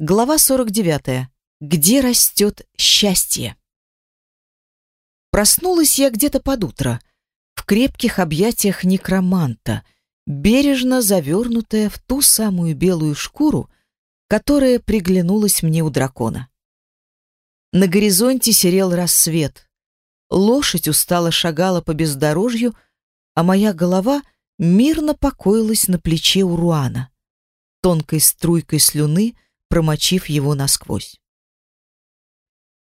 Глава 49. Где растет счастье? Проснулась я где-то под утро, в крепких объятиях некроманта, бережно завернутая в ту самую белую шкуру, которая приглянулась мне у дракона. На горизонте серел рассвет. Лошадь устало шагала по бездорожью, а моя голова мирно покоилась на плече у Руана. Тонкой струйкой слюны — промочив его насквозь.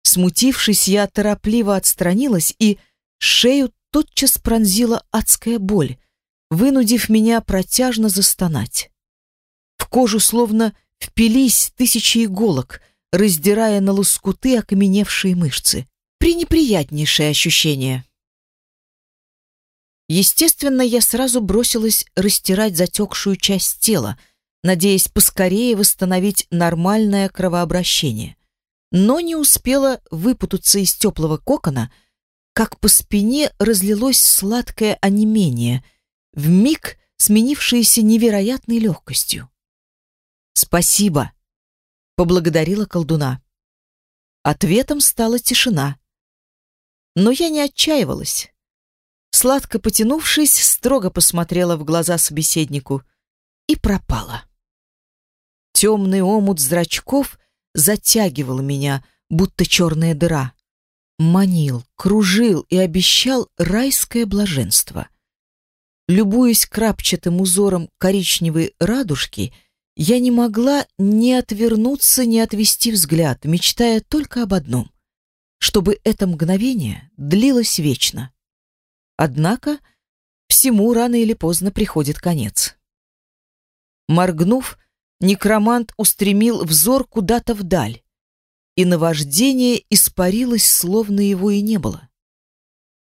Смутившись, я торопливо отстранилась, и шею тотчас пронзила адская боль, вынудив меня протяжно застонать. В кожу словно впились тысячи иголок, раздирая на лоскуты окаменевшие мышцы. Пренеприятнейшее ощущение. Естественно, я сразу бросилась растирать затекшую часть тела, надеясь поскорее восстановить нормальное кровообращение. Но не успела выпутаться из теплого кокона, как по спине разлилось сладкое онемение, вмиг сменившееся невероятной легкостью. «Спасибо!» — поблагодарила колдуна. Ответом стала тишина. Но я не отчаивалась. Сладко потянувшись, строго посмотрела в глаза собеседнику и пропала. Темный омут зрачков затягивал меня, будто черная дыра. Манил, кружил и обещал райское блаженство. Любуясь крапчатым узором коричневой радужки, я не могла ни отвернуться, ни отвести взгляд, мечтая только об одном — чтобы это мгновение длилось вечно. Однако всему рано или поздно приходит конец. Моргнув, некромант устремил взор куда-то вдаль, и наваждение испарилось, словно его и не было.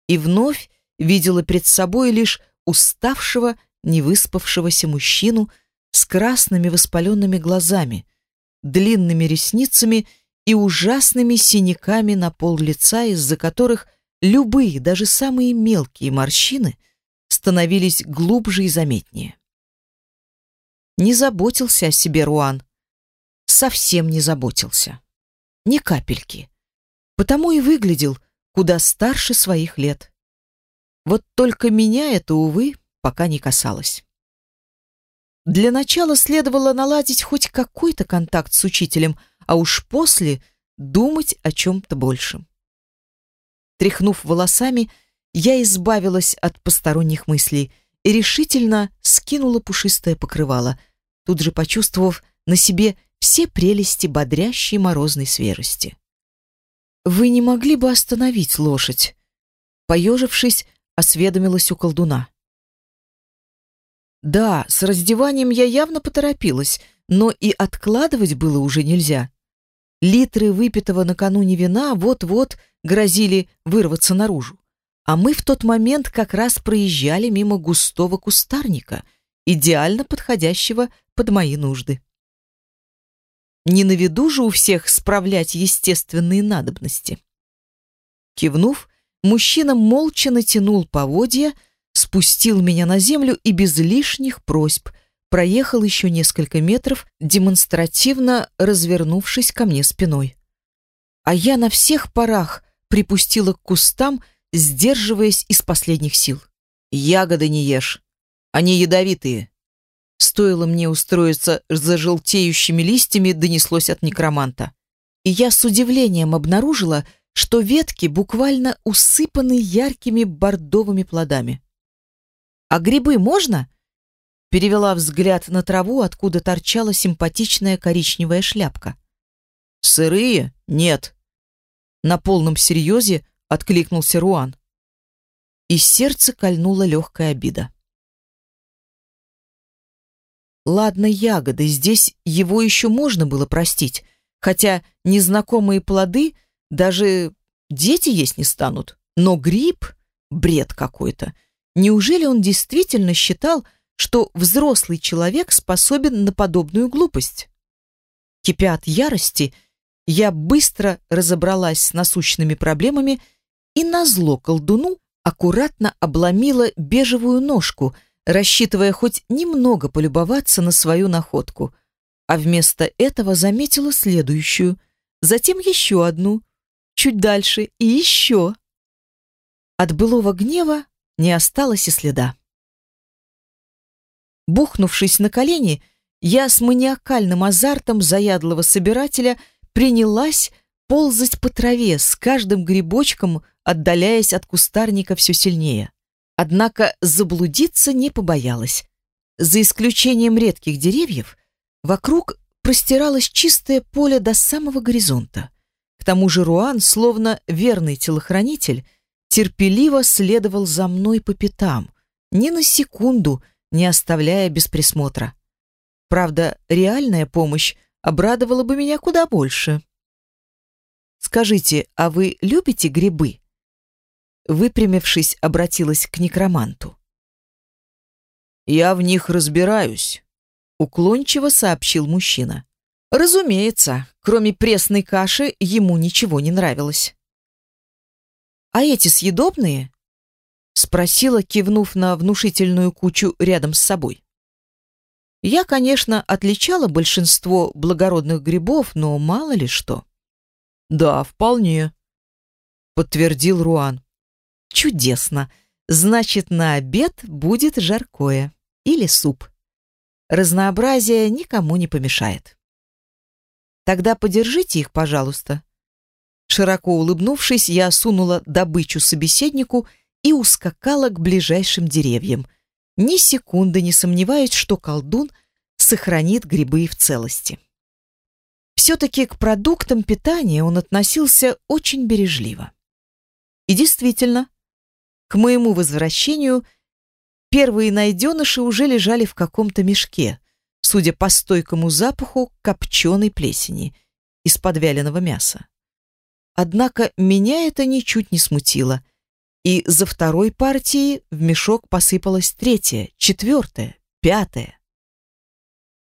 И вновь видела пред собой лишь уставшего, невыспавшегося мужчину с красными воспаленными глазами, длинными ресницами и ужасными синяками на пол лица, из-за которых любые, даже самые мелкие морщины становились глубже и заметнее. Не заботился о себе Руан. Совсем не заботился. Ни капельки. Потому и выглядел куда старше своих лет. Вот только меня это, увы, пока не касалось. Для начала следовало наладить хоть какой-то контакт с учителем, а уж после думать о чем-то большем. Тряхнув волосами, я избавилась от посторонних мыслей — и решительно скинула пушистое покрывало, тут же почувствовав на себе все прелести бодрящей морозной свежести. «Вы не могли бы остановить лошадь?» Поежившись, осведомилась у колдуна. Да, с раздеванием я явно поторопилась, но и откладывать было уже нельзя. Литры выпитого накануне вина вот-вот грозили вырваться наружу а мы в тот момент как раз проезжали мимо густого кустарника, идеально подходящего под мои нужды. Не на виду же у всех справлять естественные надобности. Кивнув, мужчина молча натянул поводья, спустил меня на землю и без лишних просьб проехал еще несколько метров, демонстративно развернувшись ко мне спиной. А я на всех парах припустила к кустам, сдерживаясь из последних сил. «Ягоды не ешь, они ядовитые». Стоило мне устроиться за желтеющими листьями, донеслось от некроманта. И я с удивлением обнаружила, что ветки буквально усыпаны яркими бордовыми плодами. «А грибы можно?» Перевела взгляд на траву, откуда торчала симпатичная коричневая шляпка. «Сырые? Нет». На полном серьезе откликнулся Руан. И сердце кольнула легкая обида. Ладно, ягоды, здесь его еще можно было простить, хотя незнакомые плоды даже дети есть не станут. Но гриб — бред какой-то. Неужели он действительно считал, что взрослый человек способен на подобную глупость? Кипя от ярости, я быстро разобралась с насущными проблемами и назло колдуну аккуратно обломила бежевую ножку, рассчитывая хоть немного полюбоваться на свою находку. а вместо этого заметила следующую, затем еще одну, чуть дальше и еще. От былого гнева не осталось и следа. Бухнувшись на колени, я с маниакальным азартом заядлого собирателя принялась ползать по траве, с каждым грибочком отдаляясь от кустарника все сильнее. Однако заблудиться не побоялась. За исключением редких деревьев, вокруг простиралось чистое поле до самого горизонта. К тому же Руан, словно верный телохранитель, терпеливо следовал за мной по пятам, ни на секунду не оставляя без присмотра. Правда, реальная помощь обрадовала бы меня куда больше. «Скажите, а вы любите грибы?» Выпрямившись, обратилась к некроманту. «Я в них разбираюсь», — уклончиво сообщил мужчина. Разумеется, кроме пресной каши ему ничего не нравилось. «А эти съедобные?» — спросила, кивнув на внушительную кучу рядом с собой. Я, конечно, отличала большинство благородных грибов, но мало ли что. «Да, вполне», — подтвердил Руан. «Чудесно. Значит, на обед будет жаркое или суп. Разнообразие никому не помешает». «Тогда подержите их, пожалуйста». Широко улыбнувшись, я сунула добычу собеседнику и ускакала к ближайшим деревьям, ни секунды не сомневаюсь, что колдун сохранит грибы в целости. Все-таки к продуктам питания он относился очень бережливо. И действительно, к моему возвращению первые найденыши уже лежали в каком-то мешке, судя по стойкому запаху копченой плесени из подвяленного мяса. Однако меня это ничуть не смутило, и за второй партией в мешок посыпалась третья, четвертая, пятая.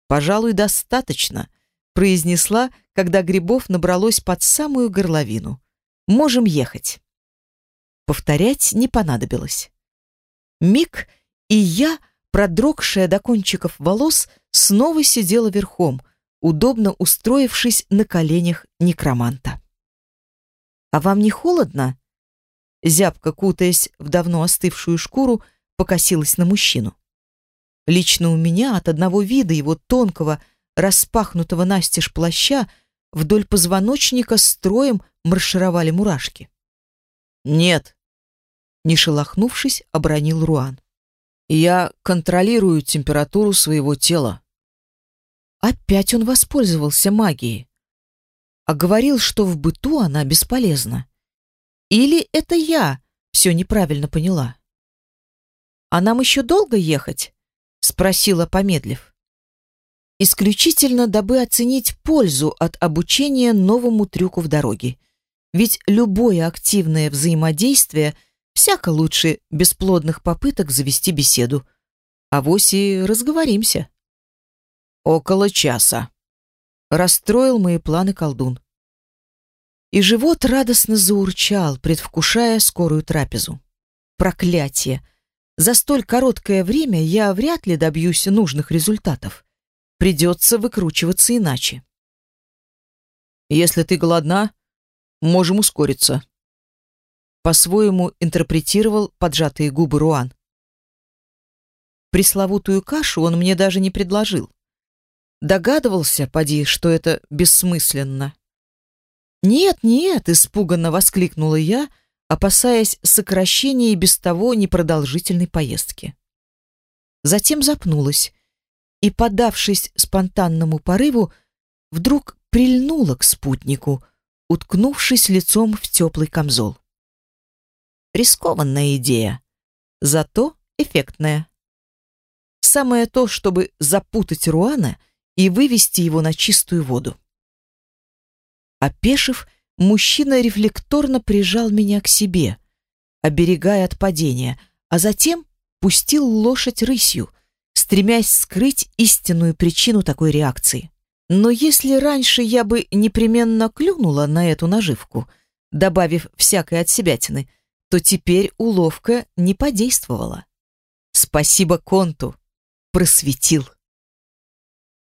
«Пожалуй, достаточно», произнесла, когда грибов набралось под самую горловину. «Можем ехать». Повторять не понадобилось. Миг, и я, продрогшая до кончиков волос, снова сидела верхом, удобно устроившись на коленях некроманта. «А вам не холодно?» Зябко, кутаясь в давно остывшую шкуру, покосилась на мужчину. Лично у меня от одного вида его тонкого, распахнутого настежь плаща вдоль позвоночника строем маршировали мурашки. «Нет», — не шелохнувшись, обронил Руан. «Я контролирую температуру своего тела». Опять он воспользовался магией. А говорил, что в быту она бесполезна. Или это я все неправильно поняла? «А нам еще долго ехать?» — спросила, помедлив исключительно дабы оценить пользу от обучения новому трюку в дороге. Ведь любое активное взаимодействие всяко лучше бесплодных попыток завести беседу. А вось и разговоримся. Около часа. Расстроил мои планы колдун. И живот радостно заурчал, предвкушая скорую трапезу. Проклятие! За столь короткое время я вряд ли добьюсь нужных результатов. Придется выкручиваться иначе. Если ты голодна, можем ускориться. По-своему интерпретировал поджатые губы Руан. Пресловутую кашу он мне даже не предложил. Догадывался, поди, что это бессмысленно. «Нет, нет!» — испуганно воскликнула я, опасаясь сокращения и без того непродолжительной поездки. Затем запнулась и, подавшись спонтанному порыву, вдруг прильнула к спутнику, уткнувшись лицом в теплый камзол. Рискованная идея, зато эффектная. Самое то, чтобы запутать Руана и вывести его на чистую воду. Опешив, мужчина рефлекторно прижал меня к себе, оберегая от падения, а затем пустил лошадь рысью, стремясь скрыть истинную причину такой реакции. Но если раньше я бы непременно клюнула на эту наживку, добавив всякой отсебятины, то теперь уловка не подействовала. Спасибо Конту, просветил.